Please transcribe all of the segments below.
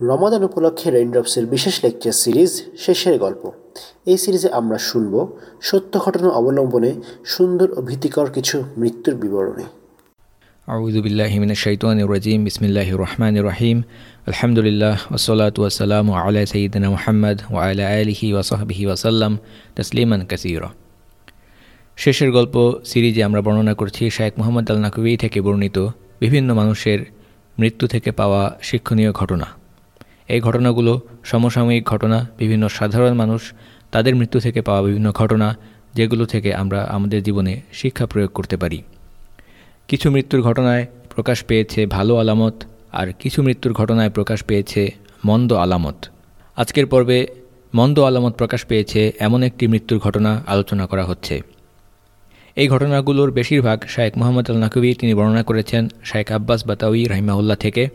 রমাদান উপলক্ষে রেইনড্রপসের বিশেষ lecture series শেষের গল্প এই সিরিজে আমরা শুনব সত্য ঘটনা অবলম্বনে সুন্দর ও ভীতিকর কিছু মৃত্যুর বিবরণী أعوذ بالله من الشيطان الرجيم بسم الله الرحمن الرحيم الحمد لله والصلاة والسلام على سيدنا محمد وعلى آله وصحبه وسلم تسليما كثيرا শেষের গল্প সিরিজে আমরা বর্ণনা করছি শায়েক মোহাম্মদ আল নাকবি থেকে বর্ণিত বিভিন্ন মানুষের মৃত্যু থেকে পাওয়া শিক্ষণীয় ঘটনা এই ঘটনাগুলো সমসাময়িক ঘটনা, বিভিন্ন সাধারণ মানুষ তাদের মৃত্যু থেকে পাওয়া বিভিন্ন ঘটনা, যেগুলো থেকে আমরা আমাদের জীবনে শিক্ষা প্রয়োগ করতে পারি। কিছু মৃত্যুর ঘটনায় প্রকাশ পেয়েছে ভালো আলামত, আর কিছু মৃত্যুর ঘটনায় প্রকাশ পেয়েছে মন্দ আলামত। আজকের পর্বে মন্দ আলামত প্রকাশ পেয়েছে এমন একটি মৃত্যুর ঘটনা আলোচনা করা হচ্ছে। এই ঘটনাগুলোর বেশিরভাগ শায়েক মোহাম্মদ আল নাকবি তিনি বর্ণনা করেছেন শায়েক আব্বাস বাতাউই রাহিমাউল্লাহ থেকে।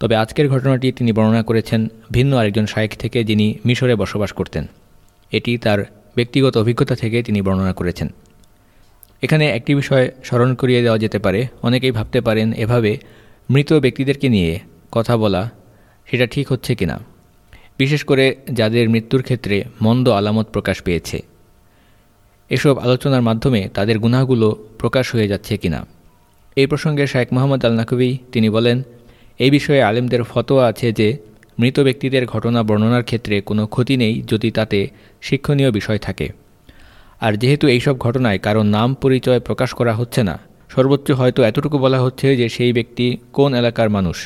তবে আজকের ঘটনাটি তিনি বর্ণনা করেছেন ভিন্ন আরেকজন শায়েক থেকে যিনি মিশরে বসবাস করতেন। এটি তার ব্যক্তিগত অভিজ্ঞতা থেকে তিনি বর্ণনা করেছেন। এখানে একটি বিষয় স্মরণ করিয়ে দেওয়া যেতে পারে। অনেকেই ভাবতে পারেন এভাবে মৃত ব্যক্তিদেরকে নিয়ে কথা বলা সেটা ঠিক হচ্ছে কিনা। বিশেষ করে যাদের মৃত্যুর ক্ষেত্রে মন্দ আলামত প্রকাশ পেয়েছে। এসব আলোচনার মাধ্যমে তাদের গুনাহগুলো প্রকাশ হয়ে যাচ্ছে কিনা। এই প্রসঙ্গে শায়েক মোহাম্মদ আল নাকবি তিনি বলেন এই বিষয়ে আলেমদের ফতোয়া আছে যে, মৃত ব্যক্তিদের ঘটনা বর্ণনার ক্ষেত্রে কোনো ক্ষতি নেই যদি তাতে শিক্ষণীয় বিষয় থাকে। আর যেহেতু এইসব ঘটনায় কারও নাম পরিচয় প্রকাশ করা হচ্ছে না, সর্বোচ্চ হয়তো এতটুকু বলা হচ্ছে যে সেই ব্যক্তি কোন এলাকার মানুষ।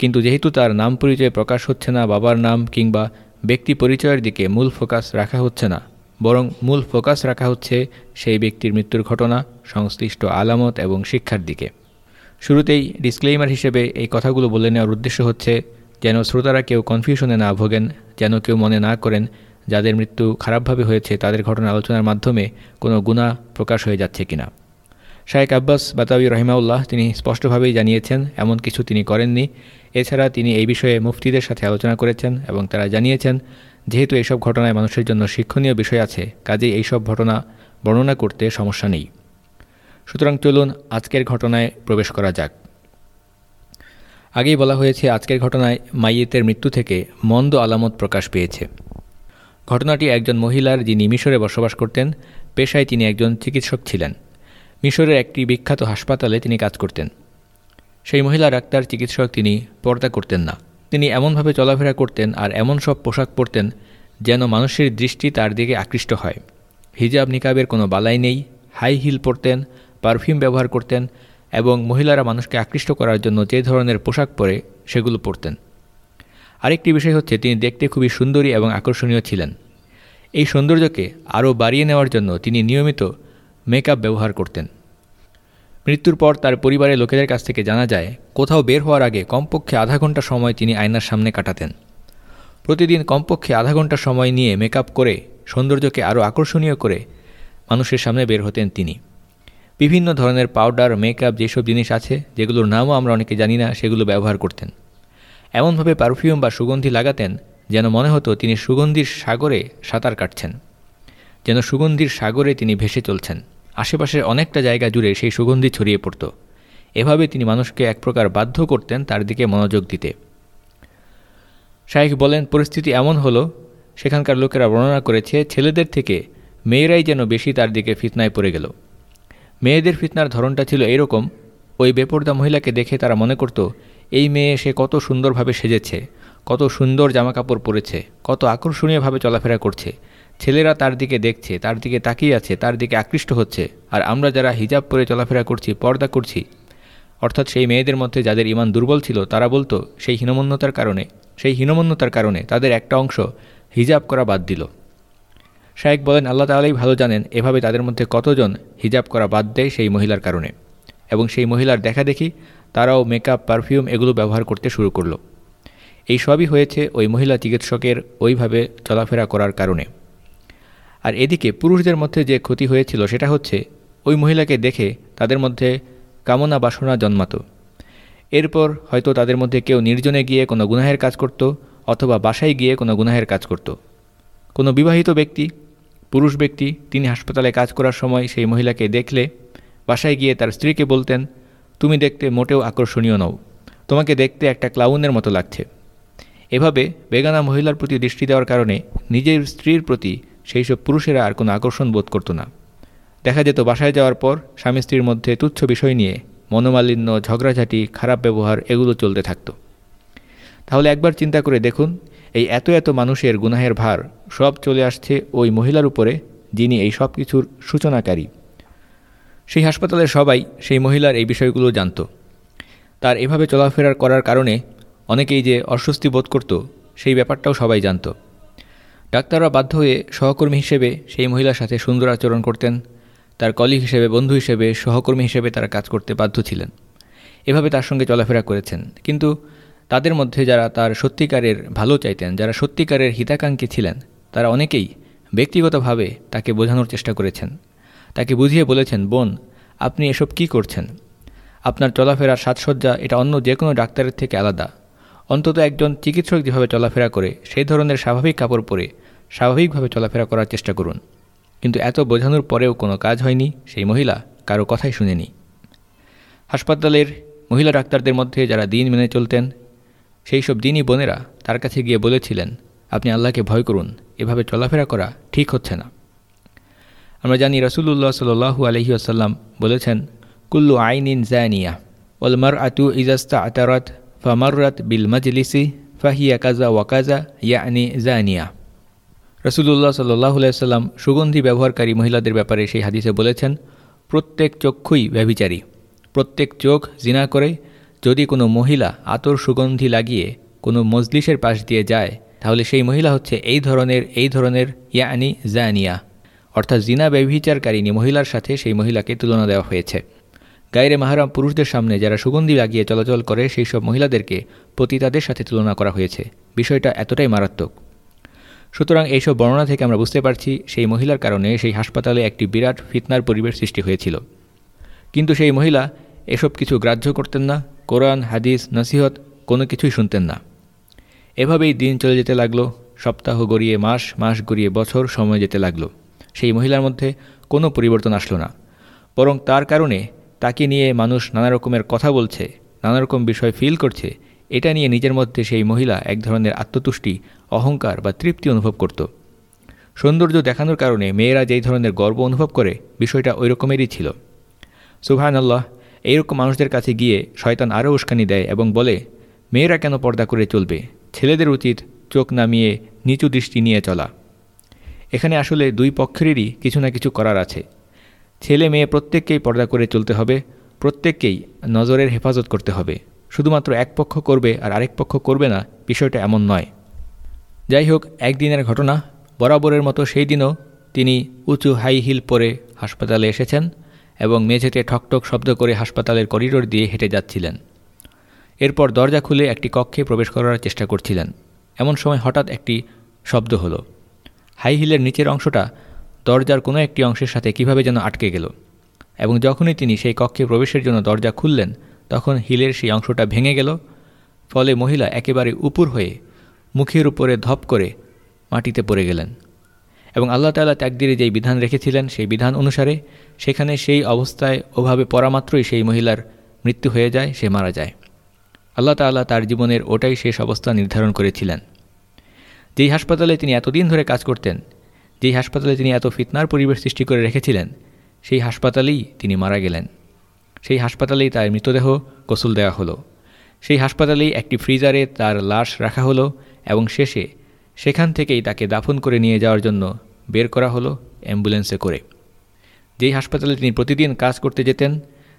কিন্তু যেহেতু তার নাম পরিচয় প্রকাশ হচ্ছে না, বাবার নাম কিংবা ব্যক্তি পরিচয়ের দিকে মূল ফোকাস রাখা হচ্ছে না, বরং মূল ফোকাস রাখা হচ্ছে সেই ব্যক্তির মৃত্যুর ঘটনা, সংশ্লিষ্ট আলামত এবং শিক্ষার দিকে। শুরুতেই ডিসক্লেইমার হিসেবে এই কথাগুলো বলে নেওয়ার উদ্দেশ্য হচ্ছে যেন শ্রোতারা কেউ কনফিউশনে না ভোগেন, যেন কেউ মনে না করেন যাদের মৃত্যু খারাপভাবে হয়েছে, তাদের ঘটনা আলোচনার মাধ্যমে কোনো গুণা প্রকাশ হয়ে যাচ্ছে কিনা। শায়েক আব্বাস বাতাবি রহিমাউল্লাহ তিনি স্পষ্টভাবেই জানিয়েছেন, এমন কিছু তিনি করেননি। এছাড়া তিনি এই বিষয়ে মুফতিদের সাথে আলোচনা করেছেন এবং তারা জানিয়েছেন, যেহেতু এইসব ঘটনায় মানুষের জন্য শিক্ষণীয় বিষয় আছে, কাজেই এইসব ঘটনা বর্ণনা করতে সমস্যা নেই। সুতরাং চলুন আজকের ঘটনায় প্রবেশ করা যাক। আগেই বলা হয়েছে, আজকের ঘটনায় মাইয়েতের মৃত্যু থেকে মন্দ আলামত প্রকাশ পেয়েছে। ঘটনাটি একজন মহিলার যিনি মিশরে বসবাস করতেন, পেশায় তিনি একজন চিকিৎসক ছিলেন। মিশরের একটি বিখ্যাত হাসপাতালে তিনি কাজ করতেন। সেই মহিলা ডাক্তার, চিকিৎসক তিনি পর্দা করতেন না। তিনি এমনভাবে চলাফেরা করতেন আর এমন সব পোশাক পরতেন যেন মানুষের দৃষ্টি তার দিকে আকৃষ্ট হয়। হিজাব নিকাবের কোনো বালাই নেই, হাই হিল পরতেন পারফিউম ব্যবহার করতেন এবং মহিলারা মানুষকে আকৃষ্ট করার জন্য যে ধরনের পোশাক পরে সেগুলো পরতেন। আরেকটি বিষয় হচ্ছে, তিনি দেখতে খুবই সুন্দরী এবং আকর্ষণীয় ছিলেন। এই সৌন্দর্যকে আরও বাড়িয়ে নেওয়ার জন্য তিনি নিয়মিত মেকআপ ব্যবহার করতেন। মৃত্যুর পর তার পরিবারের লোকেদের কাছ থেকে জানা যায়, কোথাও বের হওয়ার আগে কমপক্ষে আধা ঘণ্টা সময় তিনি আয়নার সামনে কাটাতেন। প্রতিদিন কমপক্ষে আধা ঘণ্টা সময় নিয়ে মেকআপ করে সৌন্দর্যকে আরও আকর্ষণীয় করে মানুষের সামনে বের হতেন তিনি। বিভিন্ন ধরনের পাউডার মেকআপ যেসব জিনিস আছে, যেগুলোর নামও আমরা অনেকে জানি না, সেগুলো ব্যবহার করতেন। এমনভাবে পারফিউম বা সুগন্ধি লাগাতেন যেন মনে হতো তিনি সুগন্ধির সাগরে সাঁতার কাটছেন। যেন সুগন্ধির সাগরে তিনি ভেসে চলছেন। আশেপাশের অনেকটা জায়গা জুড়ে সেই সুগন্ধি ছড়িয়ে পড়ত। এভাবে তিনি মানুষকে এক প্রকার বাধ্য করতেন তার দিকে মনোযোগ দিতে। শাইখ বলেন, পরিস্থিতি এমন হলো, সেখানকার লোকেরা বর্ণনা করেছে, ছেলেদের থেকে মেয়েরাই যেন বেশি তার দিকে ফিতনায় পড়ে গেল। মেয়েদের ফিতনার ধরনটা ছিল এরকম ওই বেপর্দা মহিলাকে দেখে তারা মনে করত, এই মেয়ে সে কত সুন্দরভাবে সেজেছে, কত সুন্দর জামাকাপড় পরেছে, কত আকর্ষণীয়ভাবে চলাফেরা করছে, ছেলেরা তার দিকে দেখছে, তার দিকে তাকিয়ে আছে, তার দিকে আকৃষ্ট হচ্ছে, আর আমরা যারা হিজাব পরে চলাফেরা করছি, পর্দা করছি, অর্থাৎ সেই মেয়েদের মধ্যে যাদের ইমান দুর্বল ছিল, তারা বলতো, সেই হীনমন্যতার কারণে, সেই হীনমন্যতার কারণে তাদের একটা অংশ হিজাব করা বাদ দিল। শায়েক বলেন, আল্লাহ তালাই ভালো জানেন এভাবে তাদের মধ্যে কতজন হিজাব করা বাদ দেয় সেই মহিলার কারণে। এবং সেই মহিলার দেখা দেখি তারাও মেকআপ, পারফিউম এগুলো ব্যবহার করতে শুরু করল। এই সবই হয়েছে ওই মহিলা চিকিৎসকের ওইভাবে চলাফেরা করার কারণে। আর এদিকে পুরুষদের মধ্যে যে ক্ষতি হয়েছিল সেটা হচ্ছে, ওই মহিলাকে দেখে তাদের মধ্যে কামনা বাসনা জন্মাত। এরপর হয়তো তাদের মধ্যে কেউ নির্জনে গিয়ে কোনো গুনাহের কাজ করত অথবা বাসায় গিয়ে কোনো গুনাহের কাজ করত। কোনো বিবাহিত ব্যক্তি পুরুষ ব্যক্তি তিনি হাসপাতালে কাজ করার সময় সেই মহিলাকে দেখলে, বাসায় গিয়ে তার স্ত্রীকে বলতেন, তুমি দেখতে মোটেও আকর্ষণীয় নও, তোমাকে দেখতে একটা ক্লাউনের মতো লাগছে। এভাবে বেগানা মহিলার প্রতি দৃষ্টি দেওয়ার কারণে নিজের স্ত্রীর প্রতি সেই সব পুরুষেরা আর কোনো আকর্ষণ বোধ করতো না। দেখা যেত বাসায় যাওয়ার পর স্বামী স্ত্রীর মধ্যে তুচ্ছ বিষয় নিয়ে মনোমালিন্য, ঝগড়াঝাটি, খারাপ ব্যবহার, এগুলো চলতে থাকত। তাহলে একবার চিন্তা করে দেখুন এই এত এত মানুষের গুনাহের ভার সব চলে আসছে ওই মহিলার উপরে, যিনি এই সব কিছুর সূচনাকারী। সেই হাসপাতালের সবাই সেই মহিলার এই বিষয়গুলো জানত। তার এভাবে চলাফেরার করার কারণে অনেকেই যে অস্বস্তি বোধ করত, সেই ব্যাপারটাও সবাই জানত। ডাক্তাররা বাধ্য হয়ে সহকর্মী হিসেবে সেই মহিলার সাথে সুন্দর আচরণ করতেন। তার কলিগ হিসেবে, বন্ধু হিসেবে, সহকর্মী হিসেবে তারা কাজ করতে বাধ্য ছিলেন। এভাবে তার সঙ্গে চলাফেরা করেছেন। কিন্তু তাদের মধ্যে যারা তার সত্যিকারের ভালো চাইতেন, যারা সত্যিকারের হিতাকাঙ্ক্ষী ছিলেন, তারা অনেকেই ব্যক্তিগতভাবে তাকে বোঝানোর চেষ্টা করেছেন। তাকে বুঝিয়ে বলেছেন, বোন, আপনি এসব কি করছেন? আপনার চলাফেরার সাজসজ্জা এটা অন্য যে কোনো ডাক্তারের থেকে আলাদা। অন্তত একজন চিকিৎসক যেভাবে চলাফেরা করে, সেই ধরনের স্বাভাবিক কাপড় পরে স্বাভাবিকভাবে চলাফেরা করার চেষ্টা করুন। কিন্তু এত বোঝানোর পরেও কোনো কাজ হয়নি, সেই মহিলা কারও কথাই শুনেনি। হাসপাতালের মহিলা ডাক্তারদের মধ্যে যারা দিন মেনে চলতেন সেই সব দিনই বোনেরা তার কাছে গিয়ে বলেছিলেন, আপনি আল্লাহকে ভয় করুন, এভাবে চলাফেরা করা ঠিক হচ্ছে না। আমরা জানি রসুল্লাহ সাল্লু আলহি আসাল্লাম বলেছেন, কুল্লু আইন আইনিন জানিয়া ওলমার আতু ইজাস্তা আতারত ফামাররাত বিল মজলিসি ফাহিয়া কাজা ওয়াকাজা ইয়ানি জানিয়া। রসুল্লাহ সাল্লাহ সাল্লাম সুগন্ধি ব্যবহারকারী মহিলাদের ব্যাপারে সেই হাদিসে বলেছেন, প্রত্যেক চক্ষুই ব্যভিচারী, প্রত্যেক চোখ জিনা করে যদি কোনো মহিলা আতর সুগন্ধি লাগিয়ে কোনো মজলিসের পাশ দিয়ে যায়, তাহলে সেই মহিলা হচ্ছে এই ধরনের এই ধরনের, ইয়ানি জানিয়া। অর্থাৎ জিনা ব্যভিচারকারিনী মহিলার সাথে সেই মহিলাকে তুলনা দেওয়া হয়েছে। গায়ের মাহারাম পুরুষদের সামনে যারা সুগন্ধি লাগিয়ে চলাচল করে, সেই সব মহিলাদেরকে পতিতাদের সাথে তুলনা করা হয়েছে। বিষয়টা এতটাই মারাত্মক। সুতরাং এইসব বর্ণনা থেকে আমরা বুঝতে পারছি, সেই মহিলার কারণে সেই হাসপাতালে একটি বিরাট ফিতনার পরিবেশ সৃষ্টি হয়েছিল। কিন্তু সেই মহিলা এসব কিছু গ্রাহ্য করতেন না, কোরআন, হাদিস, নসিহত, কোনো কিছুই শুনতেন না। এভাবেই দিন চলে যেতে লাগল, সপ্তাহ গড়িয়ে মাস মাস গড়িয়ে বছর সময় যেতে লাগল। সেই মহিলার মধ্যে কোনো পরিবর্তন আসলো না। বরং তার কারণে তাকে নিয়ে মানুষ নানা রকমের কথা বলছে, নানা রকম বিষয় ফিল করছে, এটা নিয়ে নিজের মধ্যে সেই মহিলা এক ধরনের আত্মতুষ্টি, অহংকার বা তৃপ্তি অনুভব করত। সৌন্দর্য দেখানোর কারণে মেয়েরা যেই ধরনের গর্ব অনুভব করে, বিষয়টা ওই রকমেরই ছিল। সুহান আল্লাহ এইরকম মানুষদের কাছে গিয়ে শয়তান আরও উস্কানি দেয় এবং বলে, মেয়েরা কেন পর্দা করে চলবে? ছেলেদের উচিত চোখ নামিয়ে নিচু দৃষ্টি নিয়ে চলা। এখানে আসলে দুই পক্ষেরই কিছু না কিছু করার আছে। ছেলে মেয়ে প্রত্যেককেই পর্দা করে চলতে হবে, প্রত্যেককেই নজরের হেফাজত করতে হবে। শুধুমাত্র এক পক্ষ করবে আর আরেক পক্ষ করবে না, বিষয়টা এমন নয়। যাই হোক, একদিনের ঘটনা, বরাবরের মতো সেই দিনও তিনি উঁচু হাই হিল পরে হাসপাতালে এসেছেন। এবং মেঝেতে ঠকঠক শব্দ করে হাসপাতালের করিডোর দিয়ে হেঁটে যাচ্ছিলেন। এরপর দরজা খুলে একটি কক্ষে প্রবেশ করার চেষ্টা করছিলেন। এমন সময় হঠাৎ একটি শব্দ হলো। হাই হিলের নিচের অংশটা দরজার কোনো একটি অংশের সাথে কীভাবে যেন আটকে গেল। এবং যখনই তিনি সেই কক্ষে প্রবেশের জন্য দরজা খুললেন, তখন হিলের সেই অংশটা ভেঙে গেল। ফলে মহিলা একেবারে উপুর হয়ে মুখের উপরে ধপ করে মাটিতে পড়ে গেলেন। এবং আল্লাহ তাল্লাহ ত্যাগদিরে যেই বিধান রেখেছিলেন, সেই বিধান অনুসারে সেখানে সেই অবস্থায় ওভাবে পরামাত্রই সেই মহিলার মৃত্যু হয়ে যায়, সে মারা যায়। আল্লাহ তাল্লাহ তার জীবনের ওটাই শেষ অবস্থা নির্ধারণ করেছিলেন। যেই হাসপাতালে তিনি এতদিন ধরে কাজ করতেন, যেই হাসপাতালে তিনি এত ফিতনার পরিবেশ সৃষ্টি করে রেখেছিলেন, সেই হাসপাতালেই তিনি মারা গেলেন। সেই হাসপাতালেই তার মৃতদেহ গোসল দেওয়া হলো। সেই হাসপাতালেই একটি ফ্রিজারে তার লাশ রাখা হলো এবং শেষে সেখান থেকেই তাকে দাফন করে নিয়ে যাওয়ার জন্য বের করা হলো অ্যাম্বুলেন্সে করে। যেই হাসপাতালে তিনি প্রতিদিন কাজ করতে যেতেন,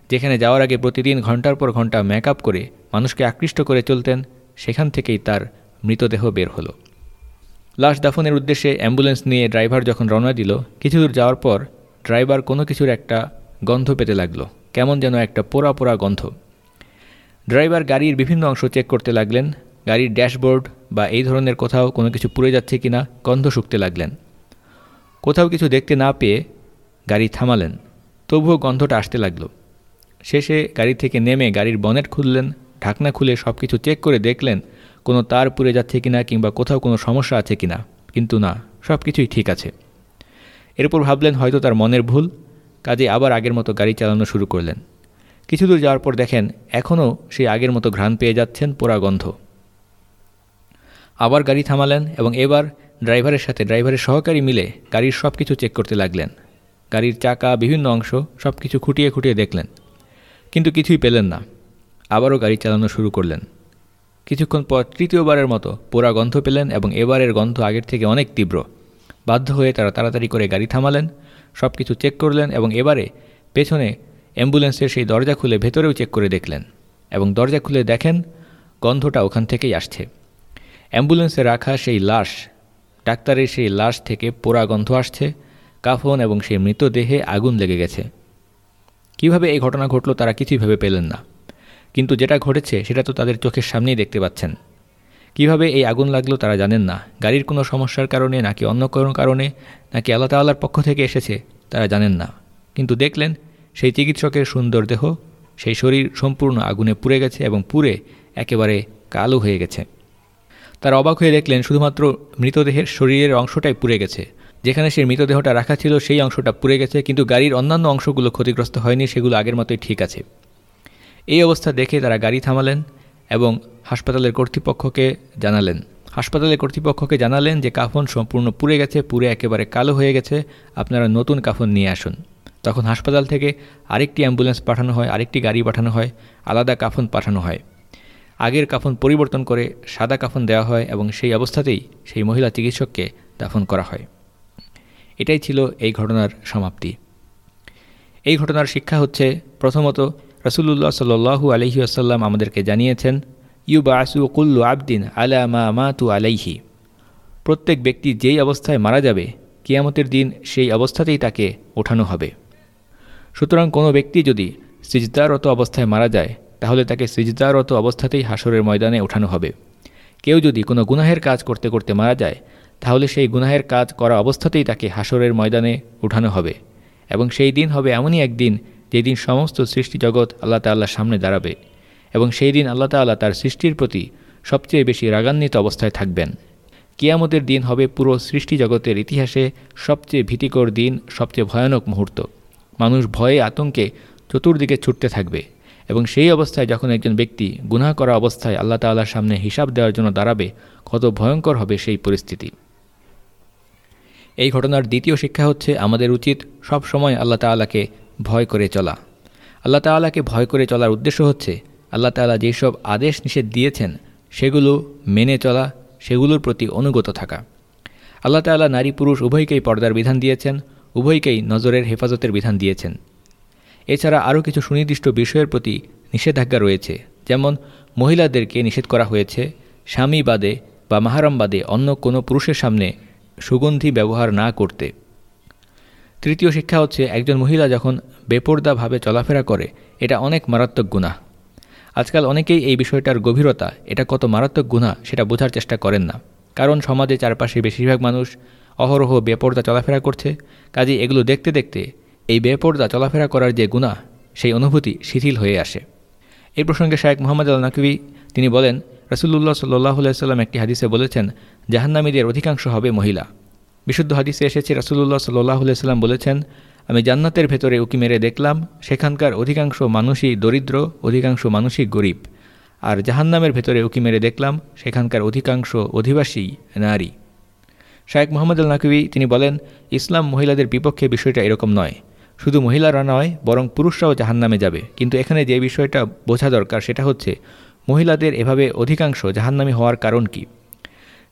যেখানে যাওয়ার আগে প্রতিদিন ঘণ্টার পর ঘণ্টা মেকআপ করে মানুষকে আকৃষ্ট করে চলতেন, সেখান থেকেই তার মৃতদেহ বের হলো। লাশ দাফনের উদ্দেশ্যে অ্যাম্বুলেন্স নিয়ে ড্রাইভার যখন রওনা দিল, কিছু দূর যাওয়ার পর ড্রাইভার কোনো কিছুর একটা গন্ধ পেতে লাগল, কেমন যেন একটা পোড়া পোড়া গন্ধ। ড্রাইভার গাড়ির বিভিন্ন অংশ চেক করতে লাগলেন গাড়ির ড্যাশবোর্ড বা এই ধরনের কোথাও কোনো কিছু পুড়ে যাচ্ছে কি না গন্ধ শুকতে লাগলেন। কোথাও কিছু দেখতে না পেয়ে গাড়ি থামালেন। তবুও গন্ধটা আসতে লাগল। শেষে গাড়ি থেকে নেমে গাড়ির বনেট খুললেন, ঢাকনা খুলে সব কিছু চেক করে দেখলেন কোনো তার পুড়ে যাচ্ছে কিনা কিংবা কোথাও কোনো সমস্যা আছে কিনা। কিন্তু না সব কিছুই ঠিক আছে। এরপর ভাবলেন হয়তো তার মনের ভুল, কাজে আবার আগের মতো গাড়ি চালানো শুরু করলেন। কিছু দূর যাওয়ার পর দেখেন, এখনও সেই আগের মতো ঘ্রাণ পেয়ে যাচ্ছেন পোড়া গন্ধ। আবার গাড়ি থামালেন এবং এবার ড্রাইভারের সাথে ড্রাইভারের সহকারী মিলে গাড়ির সব কিছু চেক করতে লাগলেন। গাড়ির চাকা, বিভিন্ন অংশ সব কিছু খুঁটিয়ে খুঁটিয়ে দেখলেন। কিন্তু কিছুই পেলেন না। আবারও গাড়ি চালানো শুরু করলেন। কিছুক্ষণ পর তৃতীয়বারের মতো পোড়া গন্ধ পেলেন এবং এবারের গন্ধ আগের থেকে অনেক তীব্র। বাধ্য হয়ে তারা তাড়াতাড়ি করে গাড়ি থামালেন সব কিছু চেক করলেন এবং এবারে পেছনে অ্যাম্বুলেন্সের সেই দরজা খুলে ভেতরেও চেক করে দেখলেন এবং দরজা খুলে দেখেন গন্ধটা ওখান থেকেই আসছে। অ্যাম্বুলেন্সে রাখা সেই লাশ, ডাক্তারের সেই লাশ থেকে পোড়া গন্ধ আসছে, কাফন এবং সেই মৃতদেহে আগুন লেগে গেছে। কীভাবে এই ঘটনা ঘটল তারা কিছুই ভেবে পেলেন না। কিন্তু যেটা ঘটেছে সেটা তো তাদের চোখের সামনেই দেখতে পাচ্ছেন। কীভাবে এই আগুন লাগল তারা জানেন না। গাড়ির কোনো সমস্যার কারণে নাকি অন্য কোনো কারণে নাকি আল্লাহ তাল্লার পক্ষ থেকে এসেছে, তারা জানেন না। কিন্তু দেখলেন, সেই চিকিৎসকের সুন্দর দেহ, সেই শরীর সম্পূর্ণ আগুনে পুড়ে গেছে এবং পুড়ে একেবারে কালো হয়ে গেছে। তার অবাক হয়ে দেখলেন শুধুমাত্র মৃতদেহের শরীরের অংশটাই পুড়ে গেছে। যেখানে সেই মৃতদেহটা রাখা ছিল, সেই অংশটা পুড়ে গেছে, কিন্তু গাড়ির অন্যান্য অংশগুলো ক্ষতিগ্রস্ত হয়নি, সেগুলো আগের মতোই ঠিক আছে। এই অবস্থা দেখে তারা গাড়ি থামালেন এবং হাসপাতালের কর্তৃপক্ষকে জানালেন। হাসপাতালের কর্তৃপক্ষকে জানালেন যে কাফন সম্পূর্ণ পুড়ে গেছে, পুড়ে একেবারে কালো হয়ে গেছে, আপনারা নতুন কাফন নিয়ে আসুন। তখন হাসপাতাল থেকে আরেকটি অ্যাম্বুলেন্স পাঠানো হয়, আরেকটি গাড়ি পাঠানো হয়, আলাদা কাফন পাঠানো হয়। আগের কাফন পরিবর্তন করে সাদা কাফন দেওয়া হয় এবং সেই অবস্থাতেই সেই মহিলা চিকিৎসককে দাফন করা হয়। এটাই ছিল এই ঘটনার সমাপ্তি। এই ঘটনার শিক্ষা হচ্ছে, প্রথমত রসুল্লাহ সাল্লু আলহি আসাল্লাম আমাদেরকে জানিয়েছেন ইউ বাসু কুল্লু আবদিন আলা মা মা তু আলাইহি। প্রত্যেক ব্যক্তি যেই অবস্থায় মারা যাবে, কিয়ামতের দিন সেই অবস্থাতেই তাকে ওঠানো হবে। সুতরাং কোনো ব্যক্তি যদি সিজদারত অবস্থায় মারা যায় তাহলে তাকে সিজদারত অবস্থাতেই হাসরের ময়দানে ওঠানো হবে। কেউ যদি কোনো গুনাহের কাজ করতে করতে মারা যায়, তাহলে সেই গুনাহের কাজ করা অবস্থাতেই তাকে হাসরের ময়দানে উঠানো হবে এবং সেই দিন হবে এমনই একদিন যেদিন সমস্ত সৃষ্টি জগৎ আল্লাহ তাল্লাহর সামনে দাঁড়াবে এবং সেই দিন আল্লাহ তাল্লাহ তার সৃষ্টির প্রতি সবচেয়ে বেশি রাগান্বিত অবস্থায় থাকবেন। কিয়ামতের দিন হবে পুরো সৃষ্টি জগতের ইতিহাসে সবচেয়ে ভীতিকর দিন, সবচেয়ে ভয়ানক মুহূর্ত। মানুষ ভয়ে আতঙ্কে চতুর্দিকে ছুটতে থাকবে। এবং সেই অবস্থায় যখন একজন ব্যক্তি গুনাহ করা অবস্থায় আল্লাহ তাল্লাহর সামনে হিসাব দেওয়ার জন্য দাঁড়াবে, কত ভয়ঙ্কর হবে সেই পরিস্থিতি। এই ঘটনার দ্বিতীয় শিক্ষা হচ্ছে, আমাদের উচিত সব সময় আল্লাহ তাল্লাহকে ভয় করে চলা। আল্লাহ তাল্লাহকে ভয় করে চলার উদ্দেশ্য হচ্ছে, আল্লাহ তাল্লাহ যেসব আদেশ নিষেধ দিয়েছেন, সেগুলো মেনে চলা, সেগুলোর প্রতি অনুগত থাকা। আল্লাহ তাল্লাহ নারী পুরুষ উভয়কেই পর্দার বিধান দিয়েছেন, উভয়কেই নজরের হেফাজতের বিধান দিয়েছেন। এছাড়া আরও কিছু সুনির্দিষ্ট বিষয়ের প্রতি নিষেধাজ্ঞা রয়েছে, যেমন মহিলাদেরকে নিষেধ করা হয়েছে, স্বামী বাদে বা মাহারাম বাদে অন্য কোনো পুরুষের সামনে সুগন্ধি ব্যবহার না করতে। তৃতীয় শিক্ষা হচ্ছে একজন মহিলা যখন বেপর্দাভাবে চলাফেরা করে, এটা অনেক মারাত্মক গুণা আজকাল অনেকেই এই বিষয়টার গভীরতা, এটা কত মারাত্মক গুণা সেটা বোঝার চেষ্টা করেন না। কারণ সমাজে চারপাশে বেশিরভাগ মানুষ অহরহ বেপর্দা চলাফেরা করছে কাজে এগুলো দেখতে দেখতে এই বেপর্দা চলাফেরা করার যে গুণা সেই অনুভূতি শিথিল হয়ে আসে। এই প্রসঙ্গে শায়েক মোহাম্মদ আল নাকবি তিনি বলেন রসুল্লাহ সাল্লাহ সাল্লাম একটি হাদিসে বলেছেন, জাহান্নামীদের অধিকাংশ হবে মহিলা। বিশুদ্ধ হাদিসে এসেছে রসুল্লাহ সাল্লাহ সাল্লাম বলেছেন, আমি জান্নাতের ভেতরে উকি মেরে দেখলাম, সেখানকার অধিকাংশ মানুষই দরিদ্র, অধিকাংশ মানুষই গরিব। আর জাহান্নামের ভেতরে উকি মেরে দেখলাম, সেখানকার অধিকাংশ অধিবাসী নারী। শায়েক মোহাম্মদ আল নাকবি তিনি বলেন, ইসলাম মহিলাদের বিপক্ষে বিষয়টা এরকম নয়। শুধু মহিলারা নয়, বরং পুরুষরাও জাহান্নামে যাবে। কিন্তু এখানে যে বিষয়টা বোঝা দরকার সেটা হচ্ছে, মহিলাদের এভাবে অধিকাংশ জাহান্নামী হওয়ার কারণ কি?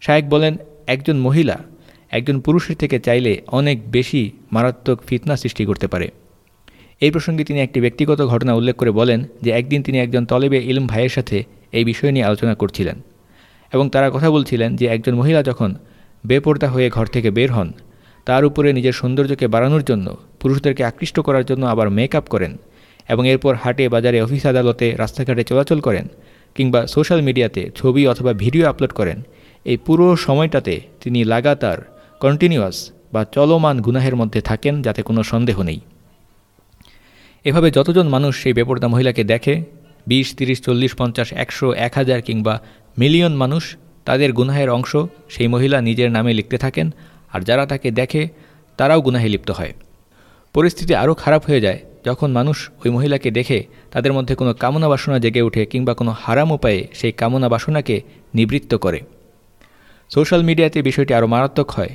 শায়েক বলেন, একজন মহিলা একজন পুরুষের থেকে চাইলে অনেক বেশি মারাত্মক ফিতনা সৃষ্টি করতে পারে। এই প্রসঙ্গে তিনি একটি ব্যক্তিগত ঘটনা উল্লেখ করে বলেন যে একদিন তিনি একজন তলেবে ইলম ভাইয়ের সাথে এই বিষয় নিয়ে আলোচনা করছিলেন এবং তারা কথা বলছিলেন যে একজন মহিলা যখন বেপর্দা হয়ে ঘর থেকে বের হন, তার উপরে নিজের সৌন্দর্যকে বাড়ানোর জন্য পুরুষদেরকে আকৃষ্ট করার জন্য আবার মেকআপ করেন এবং এরপর হাটে, বাজারে, অফিস আদালতে, রাস্তাঘাটে চলাচল করেন কিংবা সোশ্যাল মিডিয়াতে ছবি অথবা ভিডিও আপলোড করেন। এই পুরো সময়টাতে তিনি লাগাতার কন্টিনিউয়াস বা চলমান গুনাহের মধ্যে থাকেন যাতে কোনো সন্দেহ নেই। এভাবে যতজন মানুষ সেই বেপর্দা মহিলাকে দেখে, বিশ, তিরিশ, চল্লিশ, পঞ্চাশ, একশো, এক হাজার কিংবা মিলিয়ন মানুষ তাদের গুনাহের অংশ সেই মহিলা নিজের নামে লিখতে থাকেন আর যারা তাকে দেখে তারাও গুনাহে লিপ্ত হয়। পরিস্থিতি আরও খারাপ হয়ে যায় যখন মানুষ ওই মহিলাকে দেখে তাদের মধ্যে কোনো কামনা বাসনা জেগে ওঠে কিংবা কোনো হারাম উপায়ে সেই কামনা বাসনাকে নিবৃত্ত করে। সোশ্যাল মিডিয়াতে বিষয়টি আরও মারাত্মক হয়।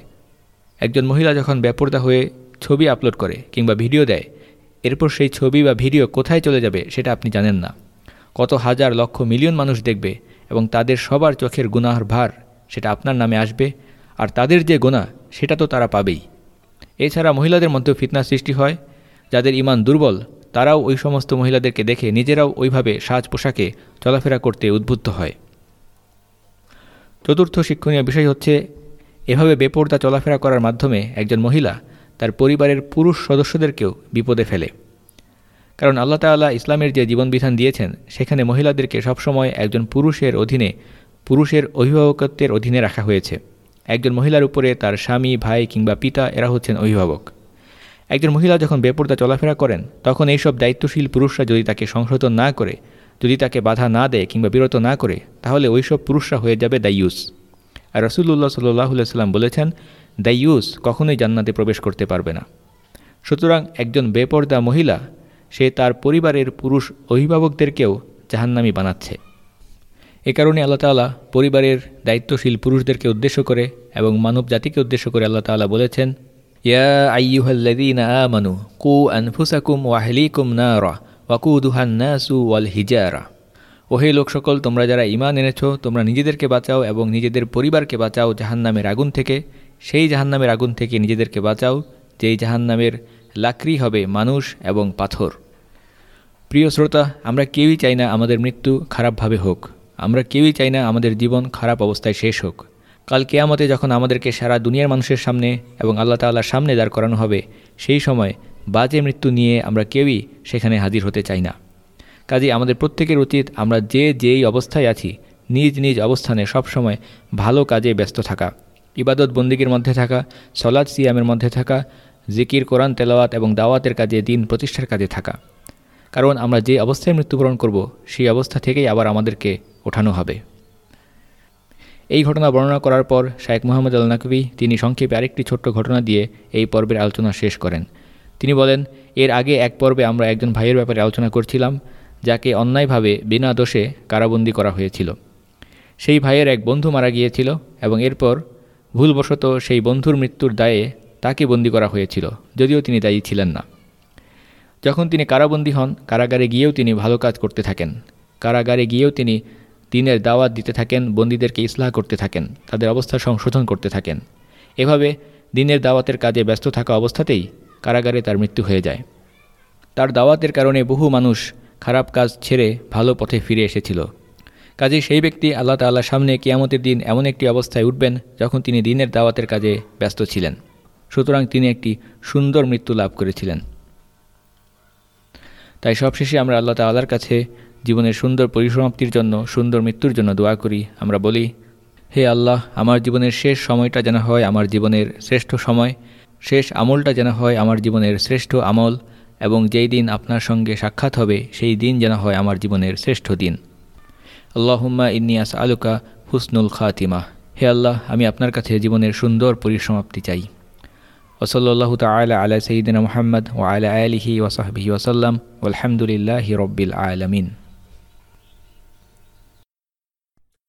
একজন মহিলা যখন ব্যাপরদা হয়ে ছবি আপলোড করে কিংবা ভিডিও দেয়, এরপর সেই ছবি বা ভিডিও কোথায় চলে যাবে সেটা আপনি জানেন না। কত হাজার লক্ষ মিলিয়ন মানুষ দেখবে এবং তাদের সবার চোখের গুনাহর ভার সেটা আপনার নামে আসবে, আর তাদের যে গোনা সেটা তো তারা পাবেই। এছাড়া মহিলাদের মধ্যেও ফিতনা সৃষ্টি হয়। যাদের ইমান দুর্বল, তারাও ওই সমস্ত মহিলাদেরকে দেখে নিজেরাও ওইভাবে সাজ পোশাকে চলাফেরা করতে উদ্বুদ্ধ হয়। চতুর্থ শিক্ষণীয় বিষয় হচ্ছে, এভাবে বেপর্দা চলাফেরা করার মাধ্যমে একজন মহিলা তার পরিবারের পুরুষ সদস্যদেরকেও বিপদে ফেলে। কারণ আল্লাহ তাল্লাহ ইসলামের যে জীবনবিধান দিয়েছেন, সেখানে মহিলাদেরকে সবসময় একজন পুরুষের অধীনে পুরুষের অভিভাবকত্বের অধীনে রাখা হয়েছে। একজন মহিলার উপরে তার স্বামী, ভাই কিংবা পিতা, এরা হচ্ছেন অভিভাবক। একজন মহিলা যখন বেপর্দা চলাফেরা করেন, তখন এইসব দায়িত্বশীল পুরুষরা যদি তাকে সংশোধন না করে, যদি তাকে বাধা না দেয় কিংবা বিরত না করে, তাহলে ওইসব পুরুষরা হয়ে যাবে দাইয়ুস আর রসুল্লাহ সাল্লাহ সাল্লাম বলেছেন দাইয়ুস কখনোই জান্নাতে প্রবেশ করতে পারবে না। সুতরাং একজন বেপর্দা মহিলা, সে তার পরিবারের পুরুষ অভিভাবকদেরকেও জাহান্নামি বানাচ্ছে। এ কারণে আল্লাহ তালা পরিবারের দায়িত্বশীল পুরুষদেরকে উদ্দেশ্য করে এবং মানব জাতিকে উদ্দেশ্য করে আল্লাহ তালা বলেছেন, ইয়া আইয়ুহাল্লাযীনা আমানু, কু আনফুসাকুম ওয়াহলিকুম নারা ওয়াকুদুহান নাসু ওয়াল হিজারা। ওহে লোক সকল, তোমরা যারা ইমান এনেছ, তোমরা নিজেদেরকে বাঁচাও এবং নিজেদের পরিবারকে বাঁচাও জাহান্নামের আগুন থেকে। সেই জাহান্নামের আগুন থেকে নিজেদেরকে বাঁচাও, যেই জাহান্নামের লাকড়ি হবে মানুষ এবং পাথর। প্রিয় শ্রোতা, আমরা কেউই চাই না আমাদের মৃত্যু খারাপভাবে হোক। আমরা কেউই চাই না আমাদের জীবন খারাপ অবস্থায় শেষ হোক। কাল কেয়ামতে যখন আমাদেরকে সারা দুনিয়ার মানুষের সামনে এবং আল্লাহ তাল্লাহর সামনে দাঁড় করানো হবে, সেই সময় বাজে মৃত্যু নিয়ে আমরা কেউই সেখানে হাজির হতে চাই না। কাজে আমাদের প্রত্যেকের উচিত আমরা যে যেই অবস্থায় আছি, নিজ নিজ অবস্থানে সবসময় ভালো কাজে ব্যস্ত থাকা, ইবাদত বন্দিগির মধ্যে থাকা সলাদ সিয়ামের মধ্যে থাকা, জিকির, কোরআন, তেলাওয়াত এবং দাওয়াতের কাজে, দিন প্রতিষ্ঠার কাজে থাকা। কারণ আমরা যে অবস্থায় মৃত্যুবরণ করব, সেই অবস্থা থেকেই আবার আমাদেরকে ওঠানো হবে। এই ঘটনা বর্ণনা করার পর শায়েক মোহাম্মদ আল নাকবি তিনি সংক্ষেপে আরেকটি ছোট্ট ঘটনা দিয়ে এই পর্বের আলোচনা শেষ করেন। তিনি বলেন, এর আগে এক পর্বে আমরা একজন ভাইয়ের ব্যাপারে আলোচনা করছিলাম, যাকে অন্যায়ভাবে বিনা দোষে কারাবন্দি করা হয়েছিল। সেই ভাইয়ের এক বন্ধু মারা গিয়েছিল এবং এরপর ভুলবশত সেই বন্ধুর মৃত্যুর দায়ে তাকে বন্দি করা হয়েছিল, যদিও তিনি দায়ী ছিলেন না। যখন তিনি কারাবন্দী হন, কারাগারে গিয়েও তিনি ভালো কাজ করতে থাকেন। কারাগারে গিয়েও তিনি দিনের দাওয়াত দিতে থাকেন, বন্দীদেরকে ইসলাহ করতে থাকেন, তাদের অবস্থা সংশোধন করতে থাকেন। এভাবে দিনের দাওয়াতের কাজে ব্যস্ত থাকা অবস্থাতেই কারাগারে তার মৃত্যু হয়ে যায়। তার দাওয়াতের কারণে বহু মানুষ খারাপ কাজ ছেড়ে ভালো পথে ফিরে এসেছিল। কাজে সেই ব্যক্তি আল্লাহ তাল্লাহ সামনে কিয়ামতের দিন এমন একটি অবস্থায় উঠবেন যখন তিনি দিনের দাওয়াতের কাজে ব্যস্ত ছিলেন। সুতরাং তিনি একটি সুন্দর মৃত্যু লাভ করেছিলেন। তাই সবশেষে আমরা আল্লাহ তাল্লার কাছে জীবনের সুন্দর পরিসমাপ্তির জন্য, সুন্দর মৃত্যুর জন্য দোয়া করি। আমরা বলি, হে আল্লাহ, আমার জীবনের শেষ সময়টা যেন হয় আমার জীবনের শ্রেষ্ঠ সময়, শেষ আমলটা যেন হয় আমার জীবনের শ্রেষ্ঠ আমল, এবং যেই দিন আপনার সঙ্গে সাক্ষাৎ হবে, সেই দিন যেন হয় আমার জীবনের শ্রেষ্ঠ দিন। আল্লাহুম্মা ইন্নিয়াস আলুকা হুসনুল খাতিমা। হে আল্লাহ, আমি আপনার কাছে জীবনের সুন্দর পরিসমাপ্তি চাই। ওসল্লাহ তালা আলা সঈদিন মোহাম্মদ ও আলা আলিহি ওসাহবিহি ওসাল্লাম আলহামদুলিল্লাহ রব্বিল আলমিন।